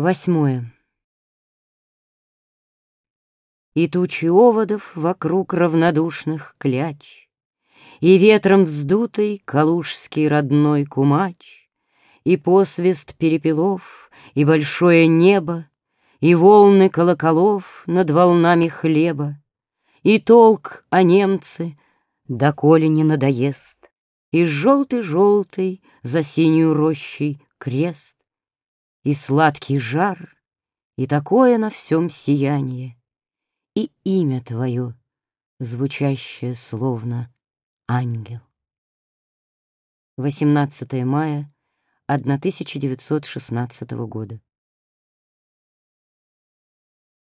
Восьмое. И тучи оводов вокруг равнодушных кляч, И ветром вздутый калужский родной кумач, И посвист перепелов, и большое небо, И волны колоколов над волнами хлеба, И толк о немце, доколе не надоест, И желтый-желтый за синюю рощей крест, и сладкий жар, и такое на всем сияние, и имя твое, звучащее словно ангел. 18 мая 1916 года.